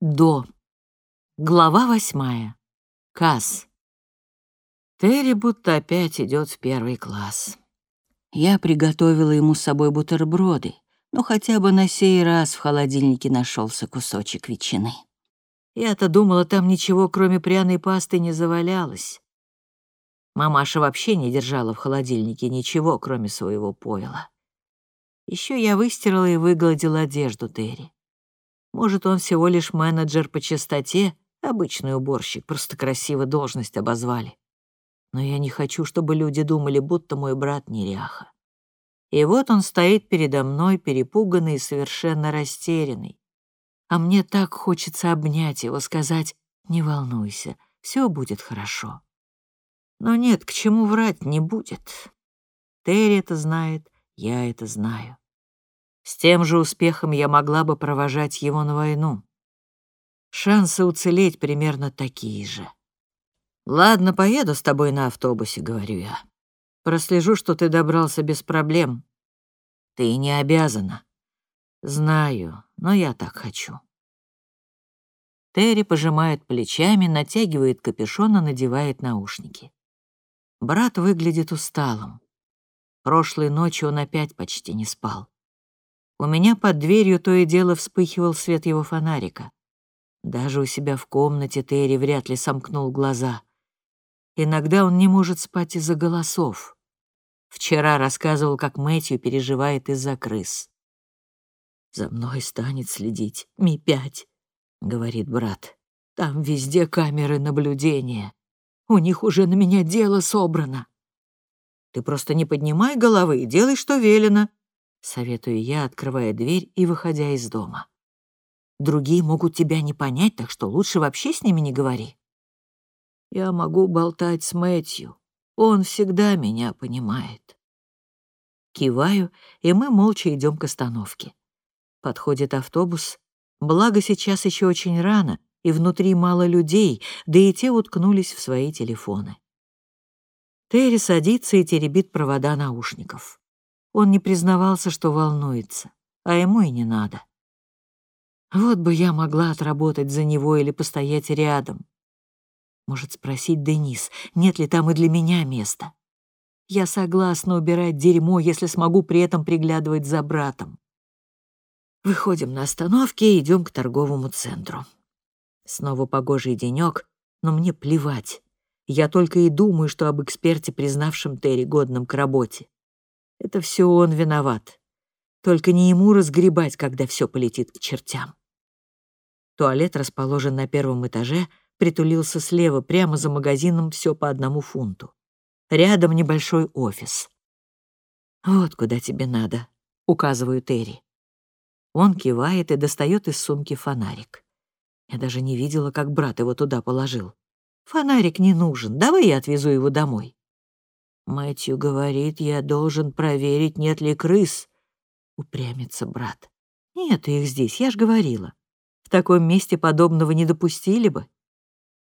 До. Глава восьмая. Касс. Терри будто опять идет в первый класс. Я приготовила ему с собой бутерброды, но хотя бы на сей раз в холодильнике нашелся кусочек ветчины. Я-то думала, там ничего, кроме пряной пасты, не завалялось. Мамаша вообще не держала в холодильнике ничего, кроме своего пойла. Еще я выстирала и выгладила одежду Терри. Может, он всего лишь менеджер по чистоте, обычный уборщик, просто красиво должность обозвали. Но я не хочу, чтобы люди думали, будто мой брат неряха. И вот он стоит передо мной, перепуганный и совершенно растерянный. А мне так хочется обнять его, сказать «Не волнуйся, все будет хорошо». Но нет, к чему врать не будет. Терри это знает, я это знаю. С тем же успехом я могла бы провожать его на войну. Шансы уцелеть примерно такие же. «Ладно, поеду с тобой на автобусе», — говорю я. «Прослежу, что ты добрался без проблем. Ты не обязана». «Знаю, но я так хочу». Терри пожимает плечами, натягивает капюшон и надевает наушники. Брат выглядит усталым. Прошлой ночью он опять почти не спал. У меня под дверью то и дело вспыхивал свет его фонарика. Даже у себя в комнате Терри вряд ли сомкнул глаза. Иногда он не может спать из-за голосов. Вчера рассказывал, как Мэтью переживает из-за крыс. «За мной станет следить Ми-5», — говорит брат. «Там везде камеры наблюдения. У них уже на меня дело собрано». «Ты просто не поднимай головы и делай, что велено», Советую я, открывая дверь и выходя из дома. Другие могут тебя не понять, так что лучше вообще с ними не говори. Я могу болтать с Мэтью. Он всегда меня понимает. Киваю, и мы молча идем к остановке. Подходит автобус. Благо, сейчас еще очень рано, и внутри мало людей, да и те уткнулись в свои телефоны. Терри садится и теребит провода наушников. Он не признавался, что волнуется, а ему и не надо. Вот бы я могла отработать за него или постоять рядом. Может спросить Денис, нет ли там и для меня места. Я согласна убирать дерьмо, если смогу при этом приглядывать за братом. Выходим на остановке и идем к торговому центру. Снова погожий денек, но мне плевать. Я только и думаю, что об эксперте, признавшем Терри годным к работе. Это все он виноват. Только не ему разгребать, когда все полетит к чертям. Туалет расположен на первом этаже, притулился слева, прямо за магазином, все по одному фунту. Рядом небольшой офис. «Вот куда тебе надо», — указываю Терри. Он кивает и достает из сумки фонарик. Я даже не видела, как брат его туда положил. «Фонарик не нужен, давай я отвезу его домой». Мэтью говорит, я должен проверить, нет ли крыс. Упрямится брат. Нет их здесь, я ж говорила. В таком месте подобного не допустили бы.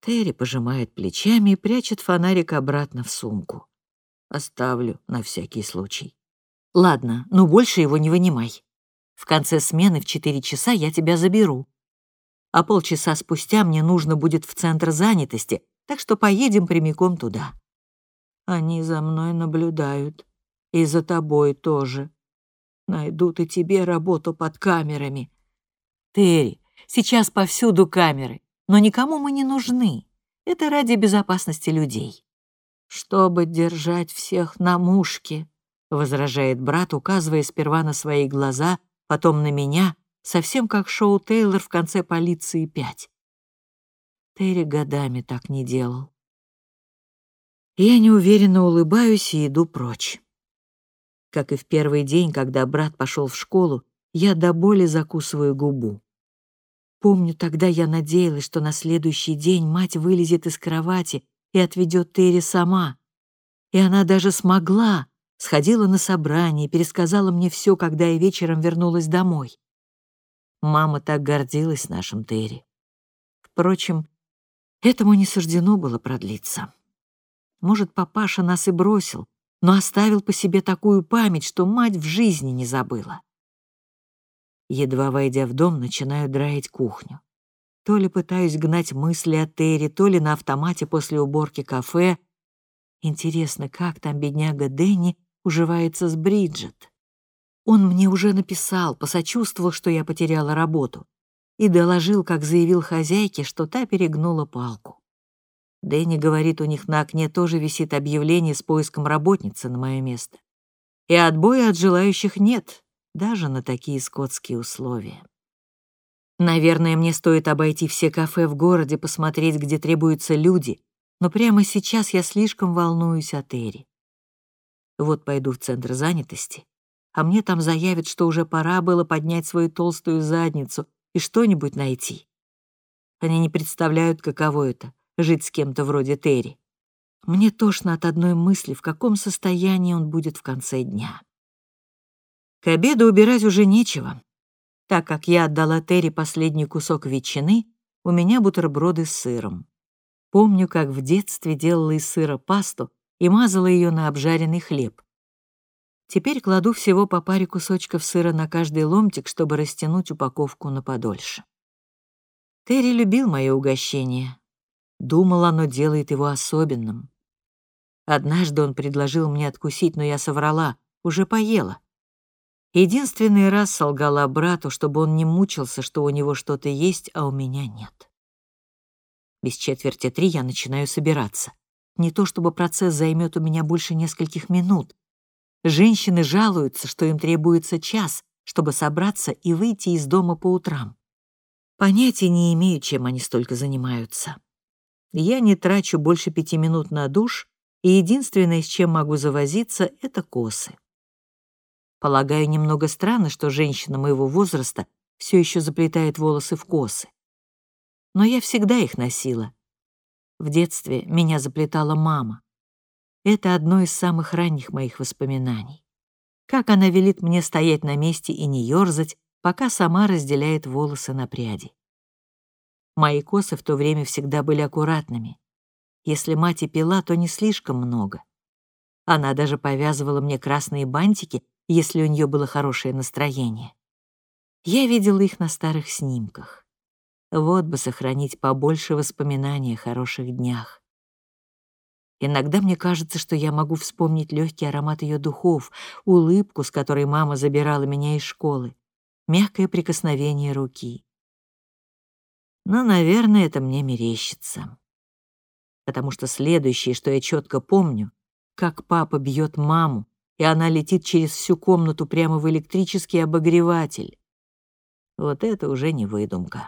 Терри пожимает плечами и прячет фонарик обратно в сумку. Оставлю на всякий случай. Ладно, но больше его не вынимай. В конце смены в четыре часа я тебя заберу. А полчаса спустя мне нужно будет в центр занятости, так что поедем прямиком туда. Они за мной наблюдают. И за тобой тоже. Найдут и тебе работу под камерами. Терри, сейчас повсюду камеры, но никому мы не нужны. Это ради безопасности людей. Чтобы держать всех на мушке, возражает брат, указывая сперва на свои глаза, потом на меня, совсем как шоу Тейлор в конце «Полиции 5». Терри годами так не делал. Я неуверенно улыбаюсь и иду прочь. Как и в первый день, когда брат пошел в школу, я до боли закусываю губу. Помню, тогда я надеялась, что на следующий день мать вылезет из кровати и отведет Терри сама. И она даже смогла, сходила на собрание, пересказала мне все, когда я вечером вернулась домой. Мама так гордилась нашим Терри. Впрочем, этому не суждено было продлиться. Может, папаша нас и бросил, но оставил по себе такую память, что мать в жизни не забыла. Едва войдя в дом, начинаю драить кухню. То ли пытаюсь гнать мысли о Терри, то ли на автомате после уборки кафе. Интересно, как там бедняга Дэнни уживается с Бриджит? Он мне уже написал, посочувствовал, что я потеряла работу, и доложил, как заявил хозяйке, что та перегнула палку. Дэнни говорит, у них на окне тоже висит объявление с поиском работницы на мое место. И отбоя от желающих нет, даже на такие скотские условия. Наверное, мне стоит обойти все кафе в городе, посмотреть, где требуются люди, но прямо сейчас я слишком волнуюсь о Терри. Вот пойду в центр занятости, а мне там заявят, что уже пора было поднять свою толстую задницу и что-нибудь найти. Они не представляют, каково это — жить с кем-то вроде Терри. Мне тошно от одной мысли, в каком состоянии он будет в конце дня. К обеду убирать уже нечего. Так как я отдала Терри последний кусок ветчины, у меня бутерброды с сыром. Помню, как в детстве делала из сыра пасту и мазала ее на обжаренный хлеб. Теперь кладу всего по паре кусочков сыра на каждый ломтик, чтобы растянуть упаковку на подольше. Терри любил мое угощение. Думал, оно делает его особенным. Однажды он предложил мне откусить, но я соврала, уже поела. Единственный раз солгала брату, чтобы он не мучился, что у него что-то есть, а у меня нет. Без четверти три я начинаю собираться. Не то чтобы процесс займет у меня больше нескольких минут. Женщины жалуются, что им требуется час, чтобы собраться и выйти из дома по утрам. Понятия не имею, чем они столько занимаются. Я не трачу больше пяти минут на душ, и единственное, с чем могу завозиться, — это косы. Полагаю, немного странно, что женщина моего возраста все еще заплетает волосы в косы. Но я всегда их носила. В детстве меня заплетала мама. Это одно из самых ранних моих воспоминаний. Как она велит мне стоять на месте и не ёрзать, пока сама разделяет волосы на пряди. Мои косы в то время всегда были аккуратными. Если мать и пила, то не слишком много. Она даже повязывала мне красные бантики если у нее было хорошее настроение. Я видела их на старых снимках. Вот бы сохранить побольше воспоминаний о хороших днях. Иногда мне кажется, что я могу вспомнить легкий аромат ее духов, улыбку, с которой мама забирала меня из школы, мягкое прикосновение руки. Но, наверное, это мне мерещится. Потому что следующее, что я четко помню, как папа бьет маму, и она летит через всю комнату прямо в электрический обогреватель. Вот это уже не выдумка.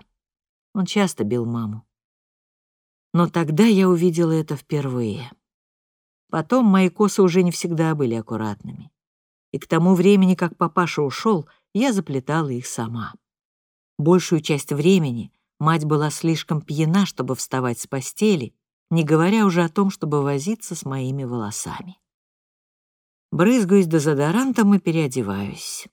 Он часто бил маму. Но тогда я увидела это впервые. Потом мои косы уже не всегда были аккуратными. И к тому времени, как папаша ушел, я заплетала их сама. Большую часть времени мать была слишком пьяна, чтобы вставать с постели, не говоря уже о том, чтобы возиться с моими волосами. Брызгаюсь дезодорантом и переодеваюсь.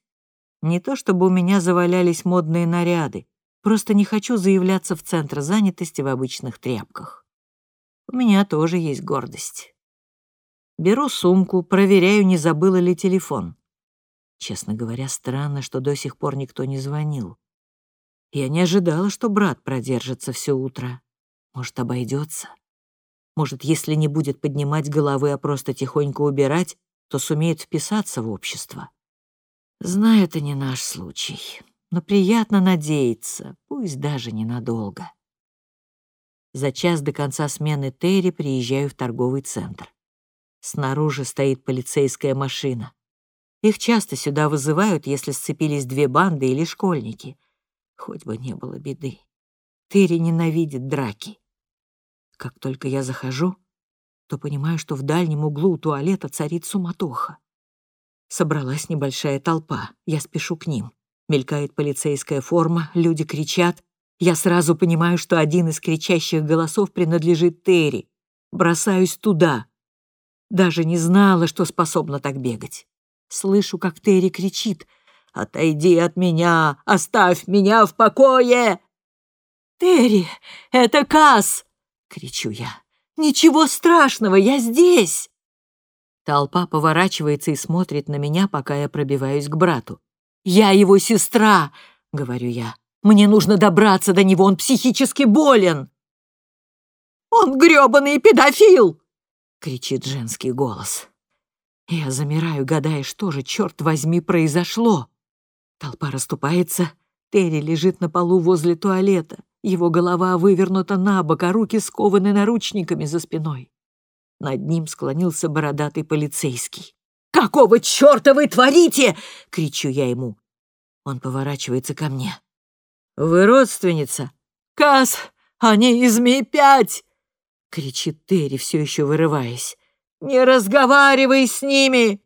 Не то чтобы у меня завалялись модные наряды, просто не хочу заявляться в центр занятости в обычных тряпках. У меня тоже есть гордость. Беру сумку, проверяю, не забыла ли телефон. Честно говоря, странно, что до сих пор никто не звонил. Я не ожидала, что брат продержится все утро. Может, обойдется? Может, если не будет поднимать головы, а просто тихонько убирать, то сумеет вписаться в общество. Знаю, это не наш случай, но приятно надеяться, пусть даже ненадолго. За час до конца смены Терри приезжаю в торговый центр. Снаружи стоит полицейская машина. Их часто сюда вызывают, если сцепились две банды или школьники. Хоть бы не было беды. Терри ненавидит драки. Как только я захожу, то понимаю, что в дальнем углу у туалета царит суматоха. Собралась небольшая толпа, я спешу к ним. Мелькает полицейская форма, люди кричат. Я сразу понимаю, что один из кричащих голосов принадлежит Терри. Бросаюсь туда. Даже не знала, что способна так бегать. Слышу, как Терри кричит «Отойди от меня! Оставь меня в покое!» «Терри, это Касс!» — кричу я. «Ничего страшного, я здесь!» Толпа поворачивается и смотрит на меня, пока я пробиваюсь к брату. «Я его сестра!» — говорю я. Мне нужно добраться до него, он психически болен!» «Он грёбаный педофил!» — кричит женский голос. Я замираю, гадая, что же, черт возьми, произошло. Толпа расступается, Терри лежит на полу возле туалета. Его голова вывернута на бок, а руки скованы наручниками за спиной. Над ним склонился бородатый полицейский. «Какого черта вы творите?» — кричу я ему. Он поворачивается ко мне. «Вы родственница?» «Кас, они из Ми-5!» — кричит Терри, все еще вырываясь. «Не разговаривай с ними!»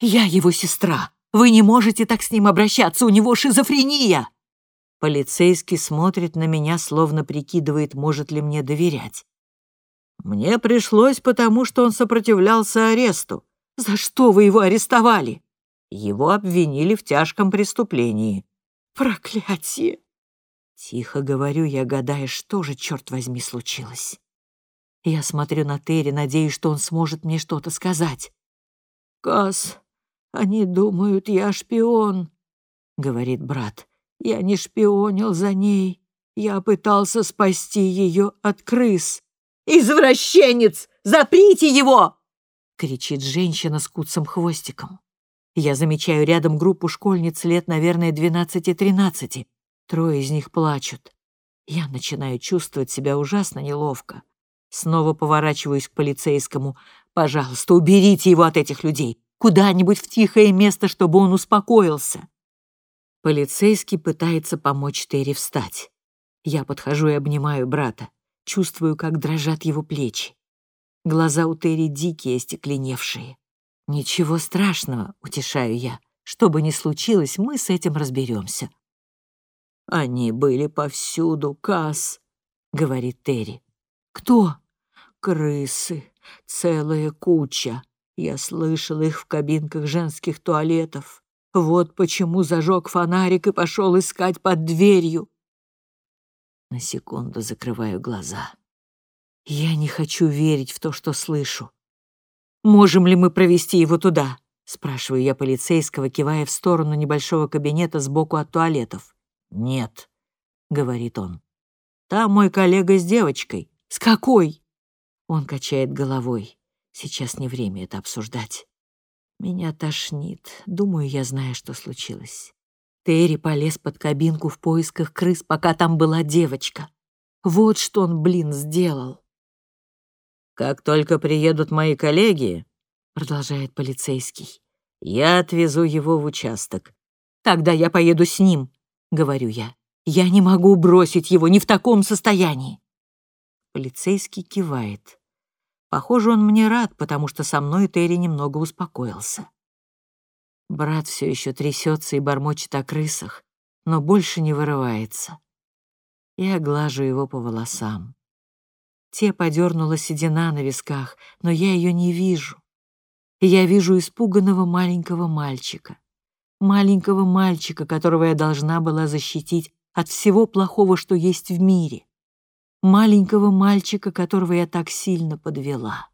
«Я его сестра. Вы не можете так с ним обращаться, у него шизофрения!» Полицейский смотрит на меня, словно прикидывает, может ли мне доверять. Мне пришлось, потому что он сопротивлялся аресту. За что вы его арестовали? Его обвинили в тяжком преступлении. Проклятие! Тихо говорю я, гадая, что же, черт возьми, случилось. Я смотрю на Терри, надеюсь, что он сможет мне что-то сказать. «Кас, они думают, я шпион», — говорит брат. «Я не шпионил за ней. Я пытался спасти ее от крыс». «Извращенец! Заприте его!» — кричит женщина с куцым хвостиком. Я замечаю рядом группу школьниц лет, наверное, 12-13. Трое из них плачут. Я начинаю чувствовать себя ужасно неловко. Снова поворачиваюсь к полицейскому. «Пожалуйста, уберите его от этих людей. Куда-нибудь в тихое место, чтобы он успокоился». Полицейский пытается помочь Терри встать. Я подхожу и обнимаю брата. Чувствую, как дрожат его плечи. Глаза у Терри дикие, остекленевшие. «Ничего страшного», — утешаю я. «Что бы ни случилось, мы с этим разберемся. «Они были повсюду, Касс», — говорит Терри. «Кто?» «Крысы. Целая куча. Я слышал их в кабинках женских туалетов. Вот почему зажег фонарик и пошел искать под дверью». На секунду закрываю глаза. Я не хочу верить в то, что слышу. «Можем ли мы провести его туда?» — спрашиваю я полицейского, кивая в сторону небольшого кабинета сбоку от туалетов. «Нет», — говорит он. «Там мой коллега с девочкой». «С какой?» Он качает головой. Сейчас не время это обсуждать. Меня тошнит. Думаю, я знаю, что случилось. Терри полез под кабинку в поисках крыс, пока там была девочка. Вот что он, блин, сделал. «Как только приедут мои коллеги», — продолжает полицейский, «я отвезу его в участок. Тогда я поеду с ним», — говорю я. «Я не могу бросить его не в таком состоянии». Полицейский кивает. Похоже, он мне рад, потому что со мной Терри немного успокоился. Брат все еще трясется и бормочет о крысах, но больше не вырывается. Я глажу его по волосам. Те подернула седина на висках, но я ее не вижу. я вижу испуганного маленького мальчика. Маленького мальчика, которого я должна была защитить от всего плохого, что есть в мире. Маленького мальчика, которого я так сильно подвела.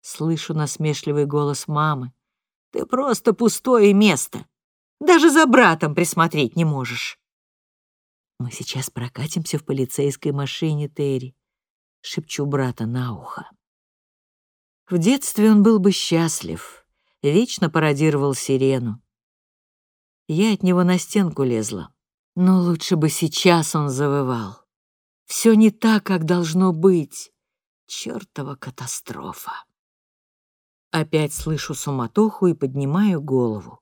Слышу насмешливый голос мамы. «Ты просто пустое место. Даже за братом присмотреть не можешь». «Мы сейчас прокатимся в полицейской машине, Терри шепчу брата на ухо. В детстве он был бы счастлив, вечно пародировал сирену. Я от него на стенку лезла, но лучше бы сейчас он завывал. Все не так, как должно быть. Чёртова катастрофа. Опять слышу суматоху и поднимаю голову.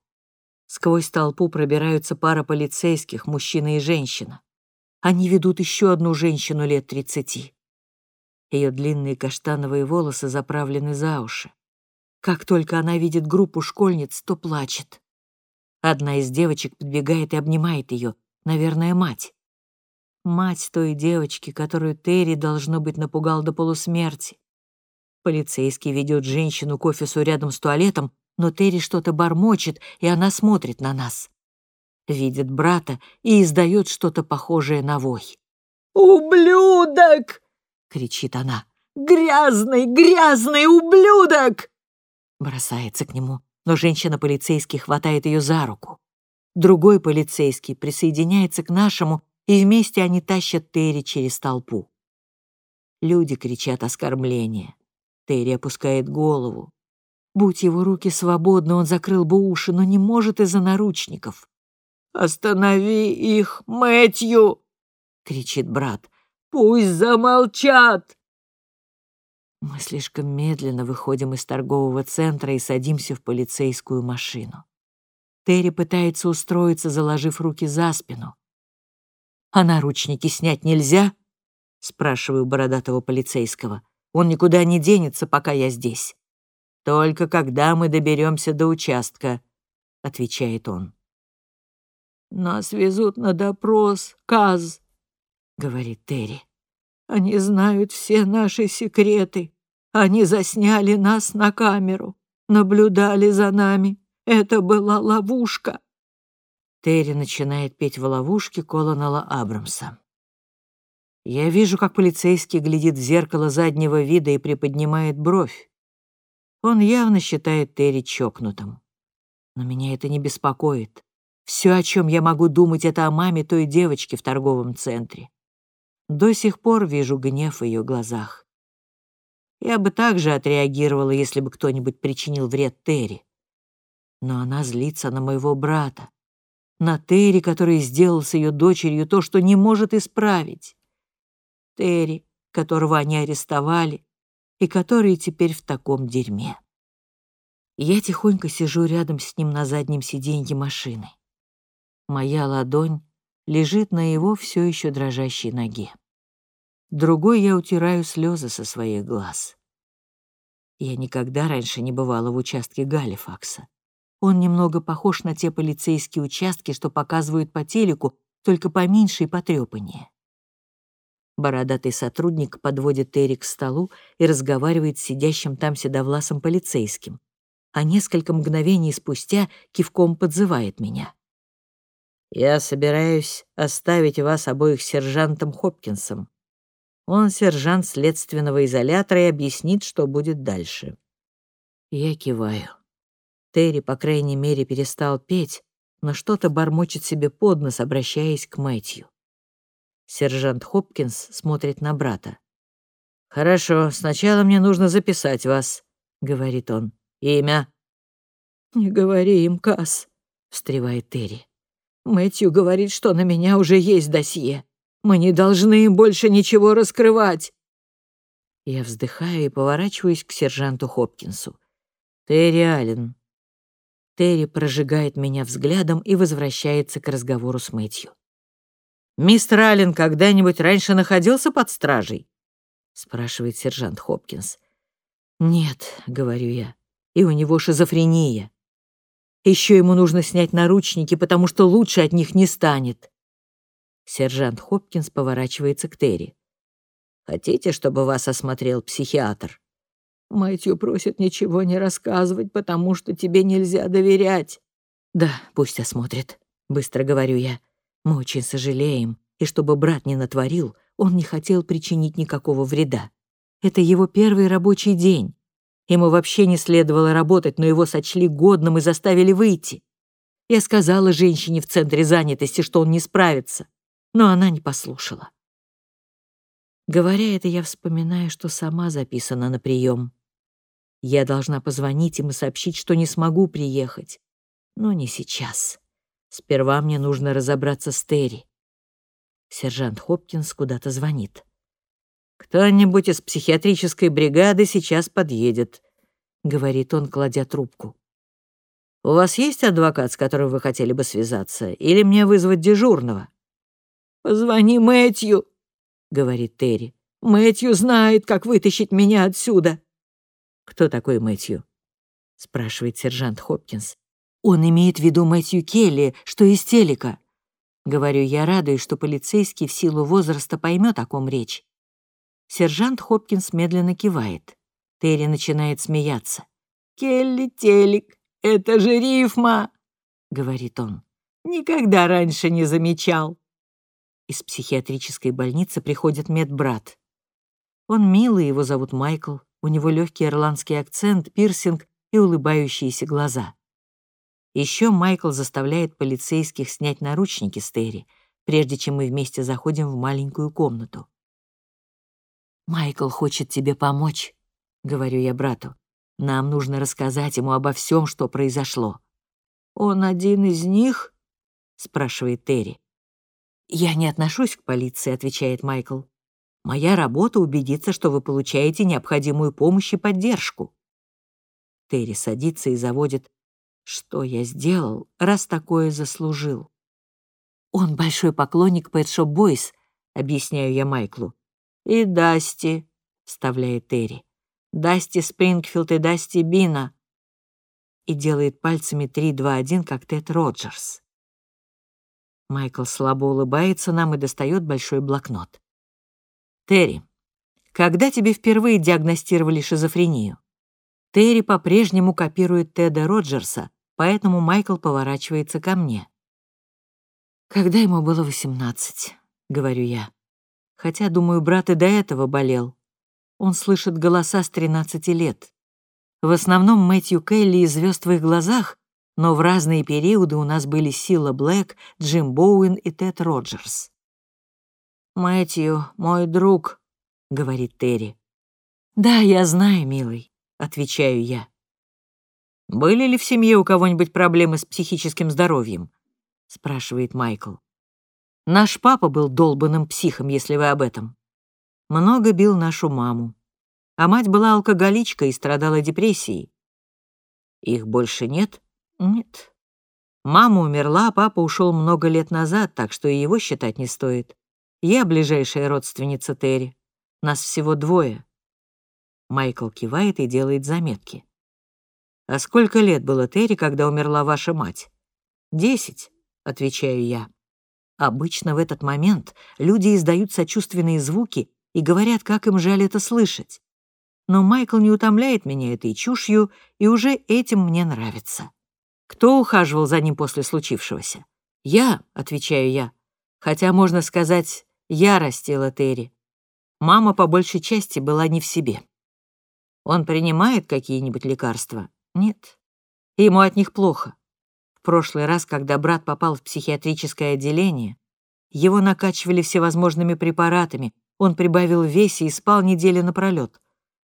Сквозь толпу пробираются пара полицейских, мужчина и женщина. Они ведут еще одну женщину лет тридцати. Ее длинные каштановые волосы заправлены за уши. Как только она видит группу школьниц, то плачет. Одна из девочек подбегает и обнимает ее, наверное, мать. Мать той девочки, которую Терри, должно быть, напугал до полусмерти. Полицейский ведет женщину к офису рядом с туалетом, но Терри что-то бормочет, и она смотрит на нас. Видит брата и издает что-то похожее на вой. «Ублюдок!» кричит она. «Грязный, грязный ублюдок!» Бросается к нему, но женщина-полицейский хватает ее за руку. Другой полицейский присоединяется к нашему, и вместе они тащат Терри через толпу. Люди кричат оскорбления. Терри опускает голову. Будь его руки свободны, он закрыл бы уши, но не может из-за наручников. «Останови их, Мэтью!» — кричит брат. «Пусть замолчат!» Мы слишком медленно выходим из торгового центра и садимся в полицейскую машину. Терри пытается устроиться, заложив руки за спину. «А наручники снять нельзя?» — спрашиваю бородатого полицейского. «Он никуда не денется, пока я здесь». «Только когда мы доберемся до участка», — отвечает он. «Нас везут на допрос, Каз», — говорит Терри. «Они знают все наши секреты. Они засняли нас на камеру, наблюдали за нами. Это была ловушка». Терри начинает петь в ловушке Колонела Абрамса. Я вижу, как полицейский глядит в зеркало заднего вида и приподнимает бровь. Он явно считает Терри чокнутым. Но меня это не беспокоит. Все, о чем я могу думать, это о маме той девочки в торговом центре. До сих пор вижу гнев в ее глазах. Я бы также отреагировала, если бы кто-нибудь причинил вред Терри. Но она злится на моего брата, на Терри, который сделал с ее дочерью то, что не может исправить. Терри, которого они арестовали, и который теперь в таком дерьме. Я тихонько сижу рядом с ним на заднем сиденье машины. Моя ладонь лежит на его все еще дрожащей ноге. Другой я утираю слезы со своих глаз. Я никогда раньше не бывала в участке Галифакса. Он немного похож на те полицейские участки, что показывают по телеку, только поменьше и потрепаннее. Бородатый сотрудник подводит Терри к столу и разговаривает с сидящим там седовласым полицейским, а несколько мгновений спустя кивком подзывает меня. «Я собираюсь оставить вас обоих сержантом Хопкинсом. Он сержант следственного изолятора и объяснит, что будет дальше». Я киваю. Терри, по крайней мере, перестал петь, но что-то бормочет себе под нос, обращаясь к Мэтью. Сержант Хопкинс смотрит на брата. «Хорошо, сначала мне нужно записать вас», — говорит он. «Имя?» «Не говори им, Касс», — встревает Терри. «Мэтью говорит, что на меня уже есть досье. Мы не должны им больше ничего раскрывать». Я вздыхаю и поворачиваюсь к сержанту Хопкинсу. «Терри Аллен». Терри прожигает меня взглядом и возвращается к разговору с Мэтью. «Мистер Аллен когда-нибудь раньше находился под стражей?» — спрашивает сержант Хопкинс. «Нет», — говорю я, — «и у него шизофрения. Еще ему нужно снять наручники, потому что лучше от них не станет». Сержант Хопкинс поворачивается к Терри. «Хотите, чтобы вас осмотрел психиатр?» «Мэтью просит ничего не рассказывать, потому что тебе нельзя доверять». «Да, пусть осмотрит», — быстро говорю я. Мы очень сожалеем, и чтобы брат не натворил, он не хотел причинить никакого вреда. Это его первый рабочий день. Ему вообще не следовало работать, но его сочли годным и заставили выйти. Я сказала женщине в центре занятости, что он не справится, но она не послушала. Говоря это, я вспоминаю, что сама записана на прием. Я должна позвонить им и сообщить, что не смогу приехать. Но не сейчас. Сперва мне нужно разобраться с Терри. Сержант Хопкинс куда-то звонит. «Кто-нибудь из психиатрической бригады сейчас подъедет», — говорит он, кладя трубку. «У вас есть адвокат, с которым вы хотели бы связаться, или мне вызвать дежурного?» «Позвони Мэтью», — говорит Терри. «Мэтью знает, как вытащить меня отсюда». «Кто такой Мэтью?» — спрашивает сержант Хопкинс. Он имеет в виду Мэтью Келли, что из телека. Говорю, я радуюсь, что полицейский в силу возраста поймет, о ком речь. Сержант Хопкинс медленно кивает. Терри начинает смеяться. «Келли телек, это же рифма!» — говорит он. «Никогда раньше не замечал». Из психиатрической больницы приходит медбрат. Он милый, его зовут Майкл, у него легкий ирландский акцент, пирсинг и улыбающиеся глаза. Еще Майкл заставляет полицейских снять наручники с Терри, прежде чем мы вместе заходим в маленькую комнату. «Майкл хочет тебе помочь», — говорю я брату. «Нам нужно рассказать ему обо всем, что произошло». «Он один из них?» — спрашивает Терри. «Я не отношусь к полиции», — отвечает Майкл. «Моя работа — убедиться, что вы получаете необходимую помощь и поддержку». Терри садится и заводит «Что я сделал, раз такое заслужил?» «Он большой поклонник Pet Shop Boys», — объясняю я Майклу. «И Дасти», — вставляет Терри. «Дасти Спрингфилд и Дасти Бина». И делает пальцами 3-2-1, как Тед Роджерс. Майкл слабо улыбается нам и достает большой блокнот. «Терри, когда тебе впервые диагностировали шизофрению?» Терри по-прежнему копирует Теда Роджерса, поэтому Майкл поворачивается ко мне. «Когда ему было восемнадцать», — говорю я. Хотя, думаю, брат и до этого болел. Он слышит голоса с 13 лет. В основном Мэтью Келли и звезд в их глазах, но в разные периоды у нас были Сила Блэк, Джим Боуэн и Тед Роджерс. «Мэтью, мой друг», — говорит Терри. «Да, я знаю, милый», — отвечаю я. «Были ли в семье у кого-нибудь проблемы с психическим здоровьем?» — спрашивает Майкл. Наш папа был долбанным психом, если вы об этом. Много бил нашу маму. А мать была алкоголичка и страдала депрессией. Их больше нет? Нет. Мама умерла, а папа ушел много лет назад, так что и его считать не стоит. Я ближайшая родственница Терри. Нас всего двое. Майкл кивает и делает заметки. «А сколько лет было Терри, когда умерла ваша мать?» «Десять», — отвечаю я. Обычно в этот момент люди издают сочувственные звуки и говорят, как им жаль это слышать. Но Майкл не утомляет меня этой чушью, и уже этим мне нравится. Кто ухаживал за ним после случившегося? Я, отвечаю я. Хотя, можно сказать, я растила Терри. Мама по большей части была не в себе. Он принимает какие-нибудь лекарства? Нет. Ему от них плохо. В прошлый раз, когда брат попал в психиатрическое отделение, его накачивали всевозможными препаратами, он прибавил в весе и спал недели напролет.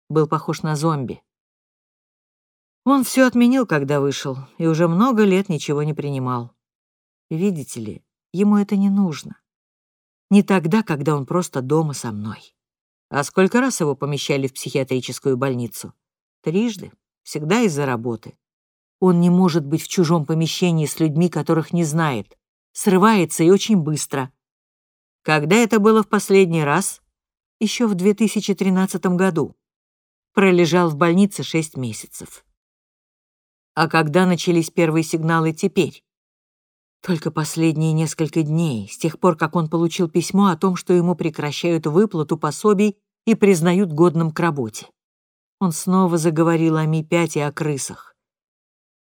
Был похож на зомби. Он все отменил, когда вышел, и уже много лет ничего не принимал. Видите ли, ему это не нужно. Не тогда, когда он просто дома со мной. А сколько раз его помещали в психиатрическую больницу? Трижды, всегда из-за работы. Он не может быть в чужом помещении с людьми, которых не знает. Срывается и очень быстро. Когда это было в последний раз? Еще в 2013 году. Пролежал в больнице 6 месяцев. А когда начались первые сигналы теперь? Только последние несколько дней, с тех пор, как он получил письмо о том, что ему прекращают выплату пособий и признают годным к работе. Он снова заговорил о Ми-5 и о крысах.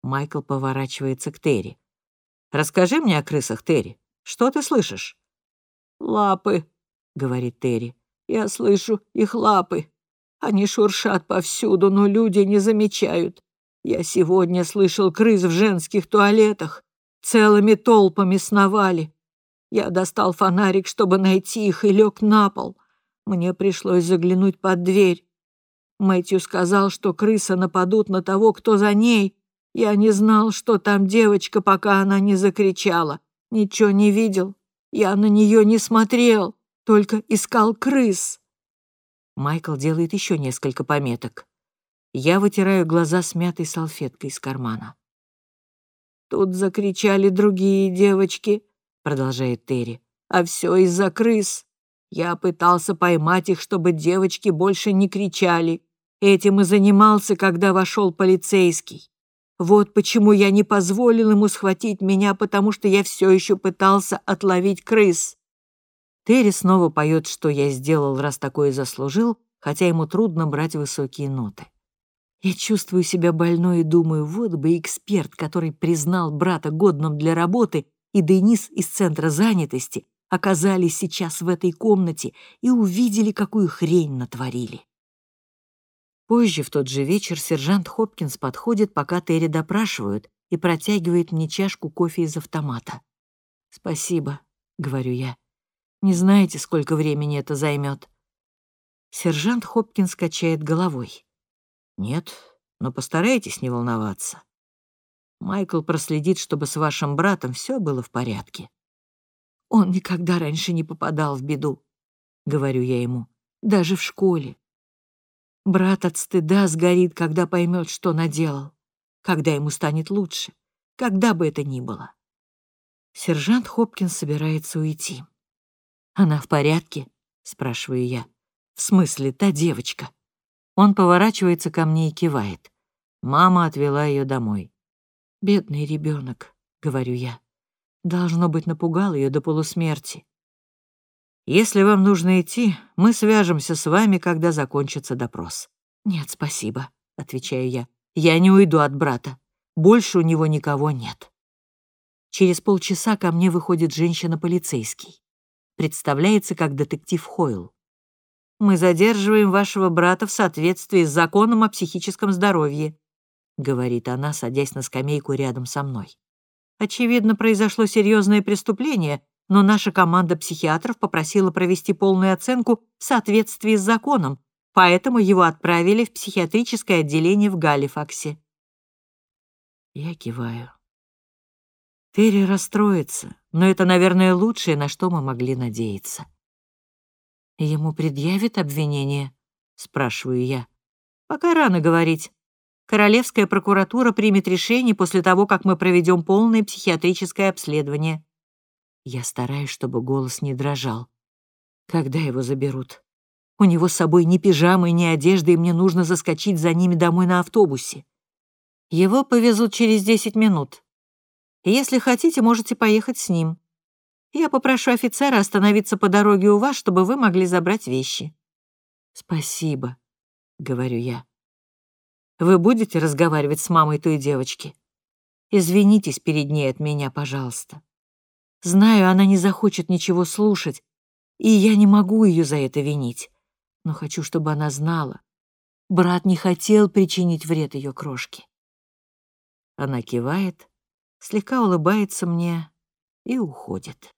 Майкл поворачивается к Терри. «Расскажи мне о крысах, Терри. Что ты слышишь?» «Лапы», — говорит Терри. «Я слышу их лапы. Они шуршат повсюду, но люди не замечают. Я сегодня слышал крыс в женских туалетах. Целыми толпами сновали. Я достал фонарик, чтобы найти их, и лег на пол. Мне пришлось заглянуть под дверь. Мэтью сказал, что крысы нападут на того, кто за ней, я не знал, что там девочка, пока она не закричала. Ничего не видел. Я на нее не смотрел, только искал крыс. Майкл делает еще несколько пометок. Я вытираю глаза смятой салфеткой из кармана. «Тут закричали другие девочки», — продолжает Терри. «А все из-за крыс. Я пытался поймать их, чтобы девочки больше не кричали. Этим и занимался, когда вошел полицейский. Вот почему я не позволил ему схватить меня, потому что я все еще пытался отловить крыс. Терри снова поет, что я сделал, раз такое заслужил, хотя ему трудно брать высокие ноты. Я чувствую себя больной и думаю, вот бы эксперт, который признал брата годным для работы, и Денис из Центра занятости оказались сейчас в этой комнате и увидели, какую хрень натворили. Позже, в тот же вечер, сержант Хопкинс подходит, пока Терри допрашивают, и протягивает мне чашку кофе из автомата. «Спасибо», — говорю я. «Не знаете, сколько времени это займет. Сержант Хопкинс качает головой. «Нет, но постарайтесь не волноваться. Майкл проследит, чтобы с вашим братом все было в порядке». «Он никогда раньше не попадал в беду», — говорю я ему, — «даже в школе. Брат от стыда сгорит, когда поймет, что наделал, когда ему станет лучше, когда бы это ни было». Сержант Хопкинс собирается уйти. «Она в порядке?» — спрашиваю я. «В смысле, та девочка?» Он поворачивается ко мне и кивает. Мама отвела ее домой. «Бедный ребенок, говорю я. Должно быть, напугал ее до полусмерти. Если вам нужно идти, мы свяжемся с вами, когда закончится допрос. Нет, спасибо, отвечаю я. Я не уйду от брата. Больше у него никого нет. Через полчаса ко мне выходит женщина-полицейский. Представляется как детектив Хойл. Мы задерживаем вашего брата в соответствии с законом о психическом здоровье», — говорит она, садясь на скамейку рядом со мной. «Очевидно, произошло серьезное преступление, но наша команда психиатров попросила провести полную оценку в соответствии с законом, поэтому его отправили в психиатрическое отделение в Галифаксе». Я киваю. Терри расстроится, но это, наверное, лучшее, на что мы могли надеяться. «Ему предъявят обвинение?» — спрашиваю я. «Пока рано говорить. Королевская прокуратура примет решение после того, как мы проведем полное психиатрическое обследование». Я стараюсь, чтобы голос не дрожал. Когда его заберут? У него с собой ни пижамы, ни одежды, и мне нужно заскочить за ними домой на автобусе. Его повезут через 10 минут. Если хотите, можете поехать с ним. Я попрошу офицера остановиться по дороге у вас, чтобы вы могли забрать вещи». «Спасибо», — говорю я. «Вы будете разговаривать с мамой той девочки? Извинитесь перед ней от меня, пожалуйста. Знаю, она не захочет ничего слушать, и я не могу ее за это винить. Но хочу, чтобы она знала. Брат не хотел причинить вред ее крошке». Она кивает, слегка улыбается мне и уходит.